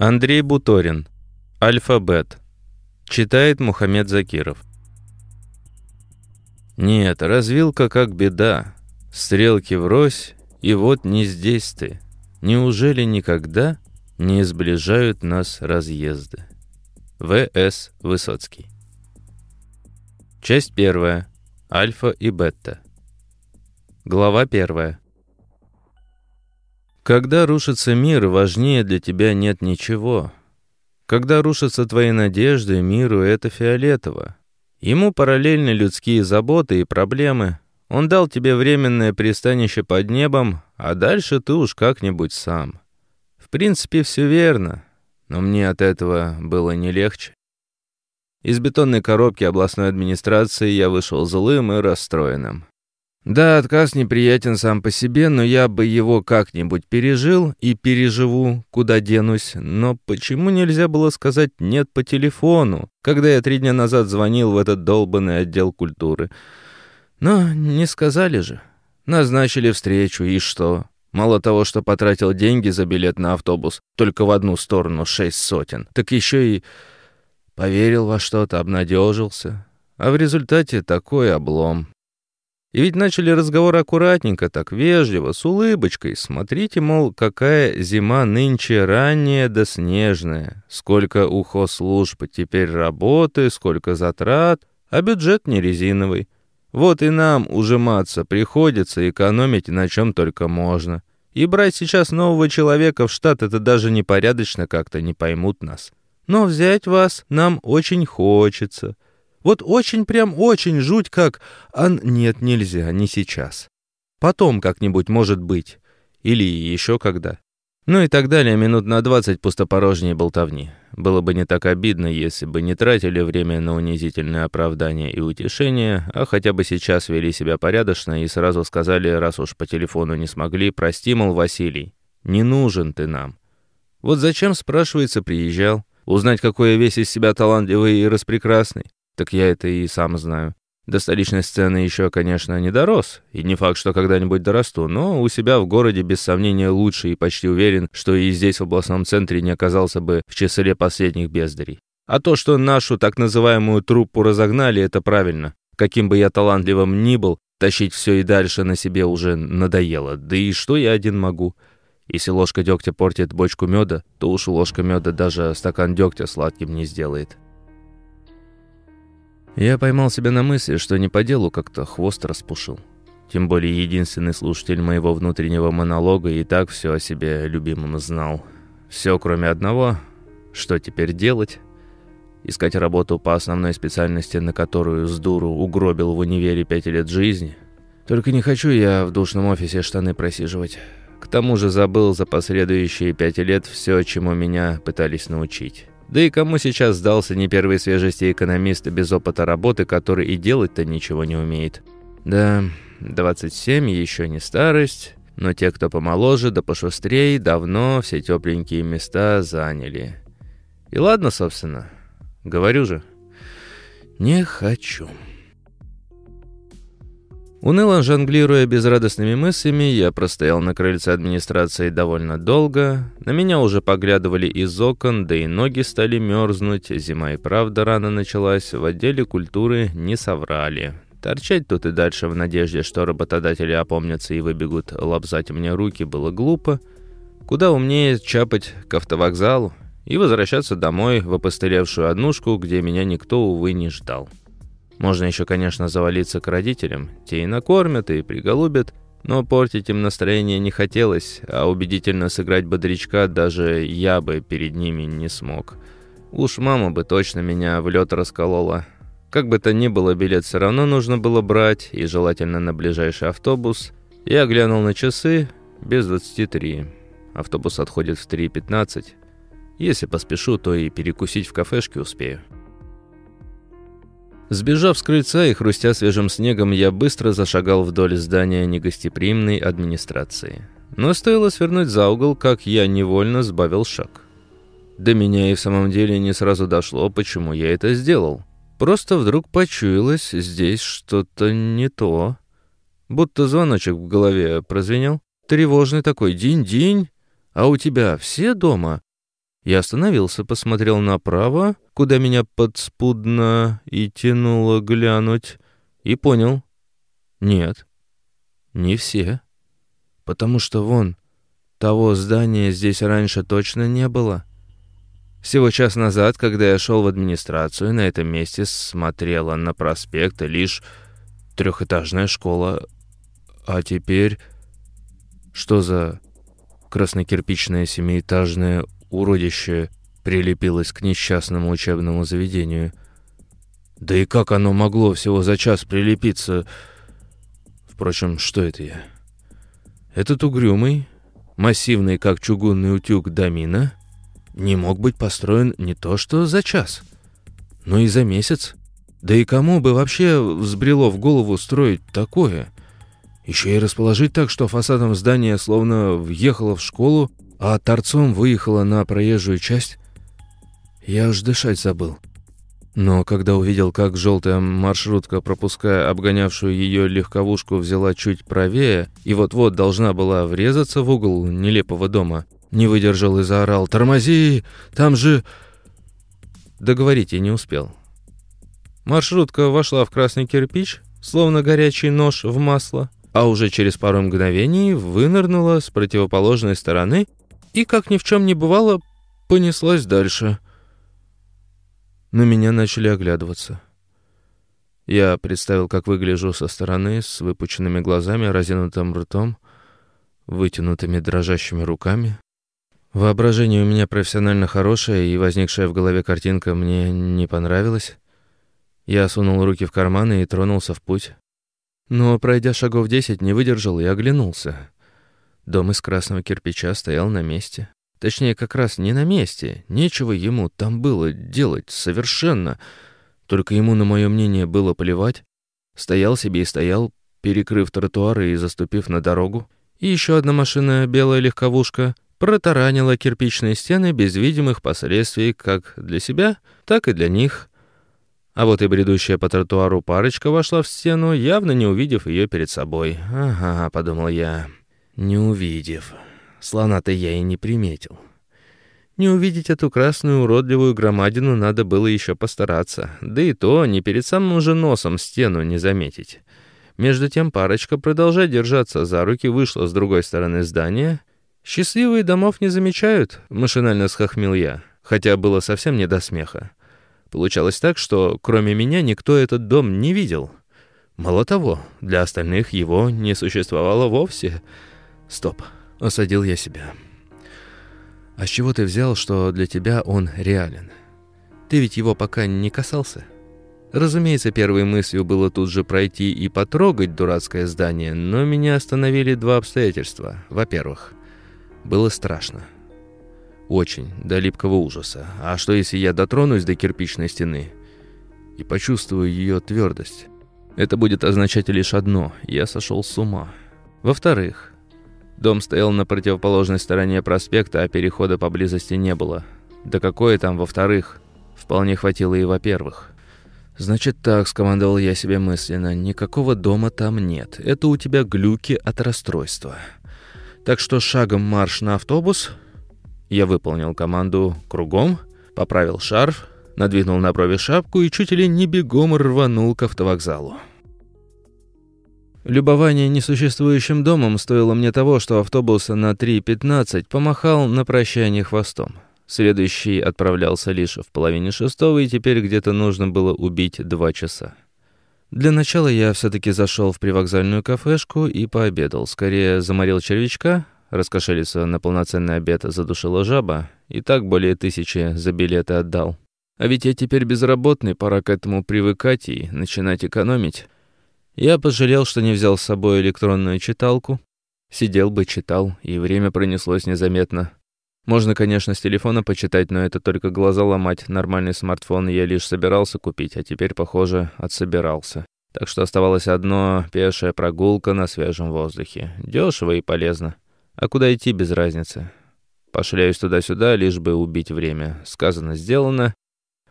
Андрей Буторин. Альфабет. Читает Мухаммед Закиров. Нет, развилка как беда. Стрелки врозь, и вот не здесь ты. Неужели никогда не сближают нас разъезды? В.С. Высоцкий. Часть первая. Альфа и бета. Глава первая. Когда рушится мир, важнее для тебя нет ничего. Когда рушатся твои надежды, миру это фиолетово. Ему параллельны людские заботы и проблемы. Он дал тебе временное пристанище под небом, а дальше ты уж как-нибудь сам. В принципе, все верно, но мне от этого было не легче. Из бетонной коробки областной администрации я вышел злым и расстроенным. Да, отказ неприятен сам по себе, но я бы его как-нибудь пережил и переживу, куда денусь. Но почему нельзя было сказать «нет» по телефону, когда я три дня назад звонил в этот долбанный отдел культуры? Но не сказали же. Назначили встречу, и что? Мало того, что потратил деньги за билет на автобус, только в одну сторону шесть сотен, так еще и поверил во что-то, обнадежился. А в результате такой облом. И ведь начали разговор аккуратненько, так вежливо, с улыбочкой. Смотрите, мол, какая зима нынче ранняя да снежная. Сколько у хозслужб теперь работы, сколько затрат, а бюджет не резиновый. Вот и нам ужиматься приходится, экономить на чем только можно. И брать сейчас нового человека в штат это даже непорядочно как-то не поймут нас. Но взять вас нам очень хочется. Вот очень прям очень жуть как... А нет, нельзя, не сейчас. Потом как-нибудь может быть. Или еще когда. Ну и так далее, минут на двадцать пустопорожней болтовни. Было бы не так обидно, если бы не тратили время на унизительные оправдания и утешения, а хотя бы сейчас вели себя порядочно и сразу сказали, раз уж по телефону не смогли, прости, мол, Василий, не нужен ты нам. Вот зачем, спрашивается, приезжал? Узнать, какой я весь из себя талантливый и распрекрасный? Так я это и сам знаю. До столичной сцены еще, конечно, не дорос, и не факт, что когда-нибудь дорасту, но у себя в городе без сомнения лучше и почти уверен, что и здесь, в областном центре, не оказался бы в числе последних бездарей. А то, что нашу так называемую труппу разогнали, это правильно. Каким бы я талантливым ни был, тащить все и дальше на себе уже надоело. Да и что я один могу? Если ложка дегтя портит бочку меда, то уж ложка меда даже стакан дегтя сладким не сделает. Я поймал себя на мысли, что не по делу как-то хвост распушил. Тем более единственный слушатель моего внутреннего монолога и так все о себе любимом знал. Все, кроме одного. Что теперь делать? Искать работу по основной специальности, на которую с дуру угробил в универе пять лет жизни? Только не хочу я в душном офисе штаны просиживать. К тому же забыл за последующие пять лет все, чему меня пытались научить. Да и кому сейчас сдался не первой свежести экономист без опыта работы, который и делать-то ничего не умеет? Да, 27 еще не старость, но те, кто помоложе да пошустрее, давно все тепленькие места заняли. И ладно, собственно, говорю же, не хочу». Уныло жонглируя безрадостными мыслями, я простоял на крыльце администрации довольно долго. На меня уже поглядывали из окон, да и ноги стали мерзнуть. Зима и правда рано началась. В отделе культуры не соврали. Торчать тут и дальше в надежде, что работодатели опомнятся и выбегут лобзать мне руки, было глупо. Куда умнее чапать к автовокзалу и возвращаться домой в опостылевшую однушку, где меня никто, увы, не ждал. Можно еще, конечно, завалиться к родителям. Те и накормят, и приголубят. Но портить им настроение не хотелось, а убедительно сыграть бодрячка даже я бы перед ними не смог. Уж мама бы точно меня в лед расколола. Как бы то ни было, билет все равно нужно было брать, и желательно на ближайший автобус. Я глянул на часы, без 23. Автобус отходит в 3.15. Если поспешу, то и перекусить в кафешке успею. Сбежав с крыльца и хрустя свежим снегом, я быстро зашагал вдоль здания негостеприимной администрации. Но стоило свернуть за угол, как я невольно сбавил шаг. До меня и в самом деле не сразу дошло, почему я это сделал. Просто вдруг почуялось здесь что-то не то. Будто звоночек в голове прозвенел. Тревожный такой «Динь-динь! А у тебя все дома?» Я остановился, посмотрел направо, куда меня подспудно и тянуло глянуть, и понял. Нет, не все. Потому что вон, того здания здесь раньше точно не было. Всего час назад, когда я шел в администрацию, на этом месте смотрела на проспект лишь трехэтажная школа. А теперь... Что за краснокирпичное семиэтажное уродище прилепилось к несчастному учебному заведению? Да и как оно могло всего за час прилепиться? Впрочем, что это я? Этот угрюмый, массивный, как чугунный утюг, домина не мог быть построен не то что за час, но и за месяц. Да и кому бы вообще взбрело в голову строить такое? Еще и расположить так, что фасадом здания словно въехало в школу, а торцом выехало на проезжую часть. Я уж дышать забыл. Но когда увидел, как желтая маршрутка, пропуская обгонявшую ее легковушку, взяла чуть правее и вот-вот должна была врезаться в угол нелепого дома, не выдержал и заорал «Тормози! Там же...» Договорить я не успел. Маршрутка вошла в красный кирпич, словно горячий нож в масло, а уже через пару мгновений вынырнула с противоположной стороны и, как ни в чем не бывало, понеслась дальше. На меня начали оглядываться. Я представил, как выгляжу со стороны, с выпученными глазами, разинутым ртом, вытянутыми дрожащими руками. Воображение у меня профессионально хорошее, и возникшая в голове картинка мне не понравилась. Я сунул руки в карманы и тронулся в путь. Но, пройдя шагов десять, не выдержал и оглянулся. Дом из красного кирпича стоял на месте. Точнее, как раз не на месте. Нечего ему там было делать совершенно. Только ему, на мое мнение, было плевать. Стоял себе и стоял, перекрыв тротуары и заступив на дорогу. И еще одна машина, белая легковушка, протаранила кирпичные стены без видимых последствий как для себя, так и для них. А вот и бредущая по тротуару парочка вошла в стену, явно не увидев ее перед собой. «Ага», — подумал я, — «не увидев. Слона-то я и не приметил». Не увидеть эту красную уродливую громадину надо было еще постараться. Да и то не перед самым же носом стену не заметить. Между тем парочка, продолжая держаться за руки, вышла с другой стороны здания. «Счастливые домов не замечают», — машинально схохмил я, хотя было совсем не до смеха. Получалось так, что кроме меня никто этот дом не видел. Мало того, для остальных его не существовало вовсе. Стоп, осадил я себя. А с чего ты взял, что для тебя он реален? Ты ведь его пока не касался? Разумеется, первой мыслью было тут же пройти и потрогать дурацкое здание, но меня остановили два обстоятельства. Во-первых, было страшно. Очень, до липкого ужаса. А что, если я дотронусь до кирпичной стены и почувствую ее твердость? Это будет означать лишь одно – я сошел с ума. Во-вторых, дом стоял на противоположной стороне проспекта, а перехода поблизости не было. Да какое там во-вторых? Вполне хватило и во-первых. «Значит так», — скомандовал я себе мысленно, — «никакого дома там нет. Это у тебя глюки от расстройства. Так что шагом марш на автобус, я выполнил команду кругом, поправил шарф, надвинул на брови шапку и чуть ли не бегом рванул к автовокзалу. Любование несуществующим домом стоило мне того, что автобус на 3.15 помахал на прощание хвостом. Следующий отправлялся лишь в половине шестого, и теперь где-то нужно было убить два часа. Для начала я все-таки зашел в привокзальную кафешку и пообедал. Скорее заморил червячка, Раскошелиться на полноценный обед задушила жаба, и так более тысячи за билеты отдал. А ведь я теперь безработный, пора к этому привыкать и начинать экономить. Я пожалел, что не взял с собой электронную читалку. Сидел бы, читал, и время пронеслось незаметно. Можно, конечно, с телефона почитать, но это только глаза ломать. Нормальный смартфон я лишь собирался купить, а теперь, похоже, отсобирался. Так что оставалось одно — пешая прогулка на свежем воздухе. Дешево и полезно. А куда идти без разницы? Пошляюсь туда-сюда, лишь бы убить время. Сказано, сделано.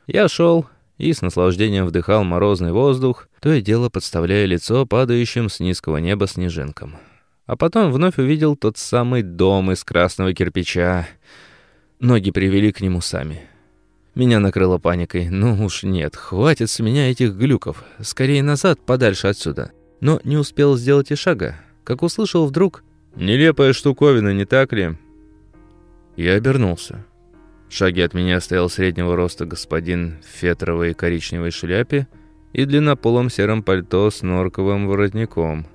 Я шел и с наслаждением вдыхал морозный воздух, то и дело подставляя лицо падающим с низкого неба снежинкам. А потом вновь увидел тот самый дом из красного кирпича. Ноги привели к нему сами. Меня накрыло паникой. Ну уж нет, хватит с меня этих глюков. Скорее назад, подальше отсюда. Но не успел сделать и шага, как услышал вдруг «Нелепая штуковина, не так ли?» Я обернулся. Шаге от меня стоял среднего роста господин в фетровой коричневой шляпе и длиннополом сером пальто с норковым воротником.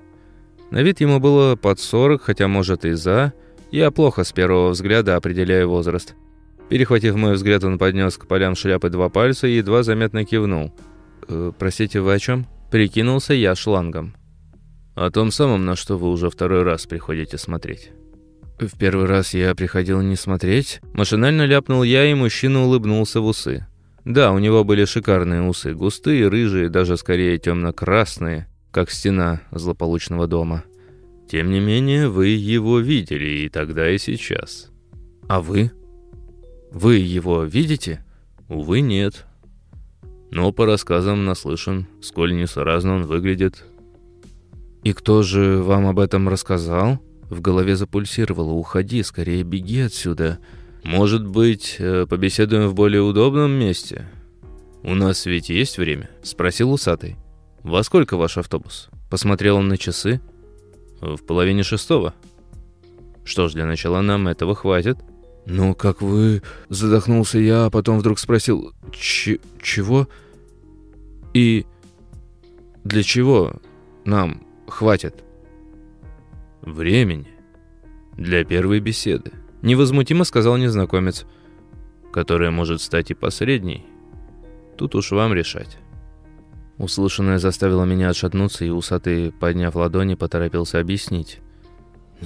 На вид ему было под сорок, хотя, может, и за. Я плохо с первого взгляда определяю возраст. Перехватив мой взгляд, он поднес к полям шляпы два пальца и едва заметно кивнул. «Э, «Простите, вы о чем?» Прикинулся я шлангом. «О том самом, на что вы уже второй раз приходите смотреть». В первый раз я приходил не смотреть. Машинально ляпнул я, и мужчина улыбнулся в усы. Да, у него были шикарные усы, густые, рыжие, даже скорее темно-красные, как стена злополучного дома. Тем не менее, вы его видели и тогда, и сейчас. А вы? Вы его видите? Увы, нет. Но по рассказам наслышан, сколь несоразно он выглядит. И кто же вам об этом рассказал? В голове запульсировало «Уходи, скорее беги отсюда». «Может быть, э, побеседуем в более удобном месте?» «У нас ведь есть время?» – спросил усатый. «Во сколько ваш автобус?» Посмотрел он на часы. «В половине шестого». «Что ж, для начала нам этого хватит». «Ну, как вы...» – задохнулся я, а потом вдруг спросил «Чего?» «И для чего нам хватит?» «Времени. Для первой беседы», — невозмутимо сказал незнакомец, «которая может стать и посредней. Тут уж вам решать». Услышанное заставило меня отшатнуться, и усатый, подняв ладони, поторопился объяснить.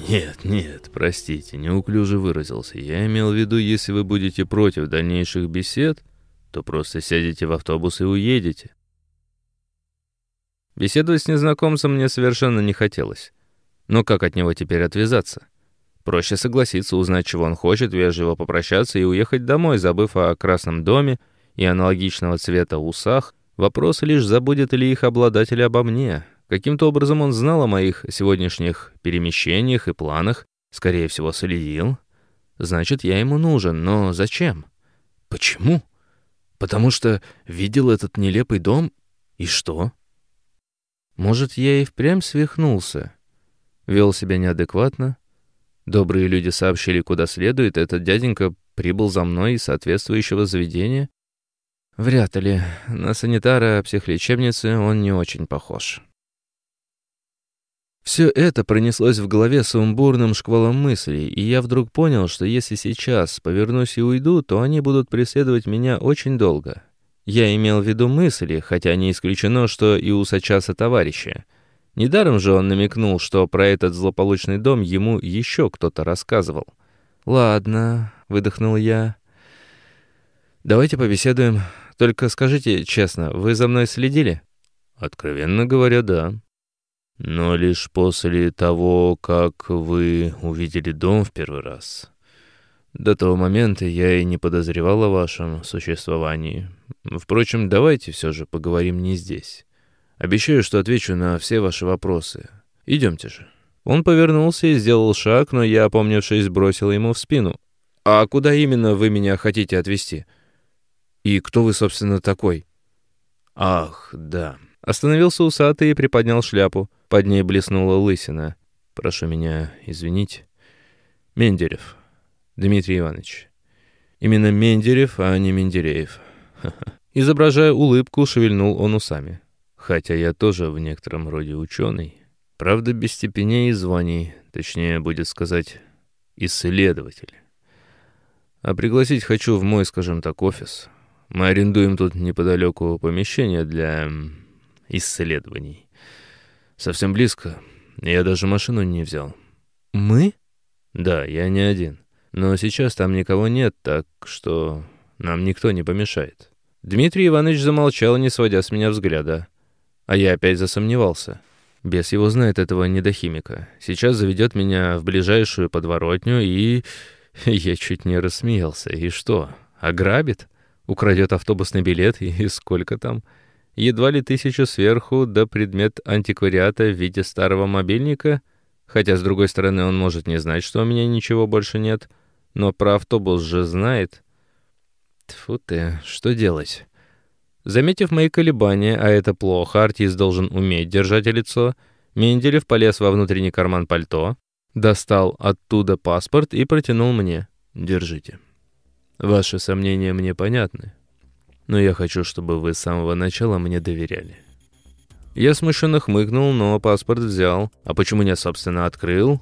«Нет, нет, простите, неуклюже выразился. Я имел в виду, если вы будете против дальнейших бесед, то просто сядете в автобус и уедете». Беседовать с незнакомцем мне совершенно не хотелось. Но как от него теперь отвязаться? Проще согласиться, узнать, чего он хочет, вежливо попрощаться и уехать домой, забыв о красном доме и аналогичного цвета усах. Вопрос лишь, забудет ли их обладатель обо мне. Каким-то образом он знал о моих сегодняшних перемещениях и планах, скорее всего, следил. Значит, я ему нужен, но зачем? Почему? Потому что видел этот нелепый дом, и что? Может, я и впрямь свихнулся, вел себя неадекватно. Добрые люди сообщили, куда следует, этот дяденька прибыл за мной из соответствующего заведения. Вряд ли. На санитара психлечебницы он не очень похож. Все это пронеслось в голове сумбурным шквалом мыслей, и я вдруг понял, что если сейчас повернусь и уйду, то они будут преследовать меня очень долго. Я имел в виду мысли, хотя не исключено, что и у Сачаса товарища — Недаром же он намекнул, что про этот злополучный дом ему еще кто-то рассказывал. «Ладно», — выдохнул я. «Давайте побеседуем. Только скажите честно, вы за мной следили?» «Откровенно говоря, да. Но лишь после того, как вы увидели дом в первый раз. До того момента я и не подозревал о вашем существовании. Впрочем, давайте все же поговорим не здесь». Обещаю, что отвечу на все ваши вопросы. Идемте же». Он повернулся и сделал шаг, но я, опомнившись, бросил ему в спину. «А куда именно вы меня хотите отвезти? И кто вы, собственно, такой?» «Ах, да». Остановился усатый и приподнял шляпу. Под ней блеснула лысина. «Прошу меня извинить. Менделев. Дмитрий Иванович. Именно Менделев, а не Менделеев». Изображая улыбку, шевельнул он усами. Хотя я тоже в некотором роде ученый. Правда, без степеней и званий, точнее, будет сказать, исследователь. А пригласить хочу в мой, скажем так, офис. Мы арендуем тут неподалеку помещение для исследований. Совсем близко. Я даже машину не взял. Мы? Да, я не один. Но сейчас там никого нет, так что нам никто не помешает. Дмитрий Иванович замолчал, не сводя с меня взгляда. А я опять засомневался. Бес его знает этого недохимика. Сейчас заведет меня в ближайшую подворотню и... Я чуть не рассмеялся. И что, ограбит? Украдет автобусный билет и сколько там? Едва ли тысячу сверху, да предмет антиквариата в виде старого мобильника? Хотя, с другой стороны, он может не знать, что у меня ничего больше нет. но про автобус же знает. Тьфу ты, что делать? Заметив мои колебания, а это плохо, артист должен уметь держать лицо, Менделев полез во внутренний карман пальто, достал оттуда паспорт и протянул мне. «Держите. Ваши сомнения мне понятны, но я хочу, чтобы вы с самого начала мне доверяли». Я смущенно хмыкнул, но паспорт взял. А почему не, собственно, открыл?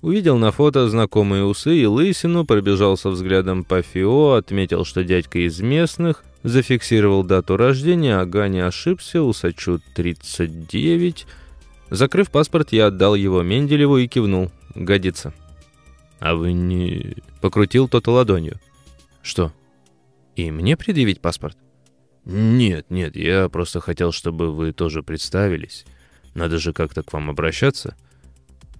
Увидел на фото знакомые усы и лысину, пробежался взглядом по ФИО, отметил, что дядька из местных, зафиксировал дату рождения, ага, не ошибся, усачу 39. Закрыв паспорт, я отдал его Менделеву и кивнул. Годится. «А вы не...» — покрутил тот ладонью. «Что? И мне предъявить паспорт?» «Нет, нет, я просто хотел, чтобы вы тоже представились. Надо же как-то к вам обращаться».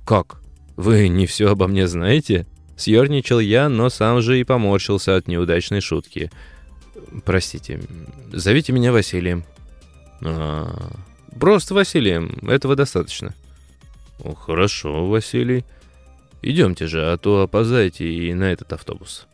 «Как? Вы не все обо мне знаете?» Съерничал я, но сам же и поморщился от неудачной шутки. «Простите, зовите меня Василием». А, «Просто Василием, этого достаточно». «Хорошо, Василий. Идемте же, а то опоздаете и на этот автобус».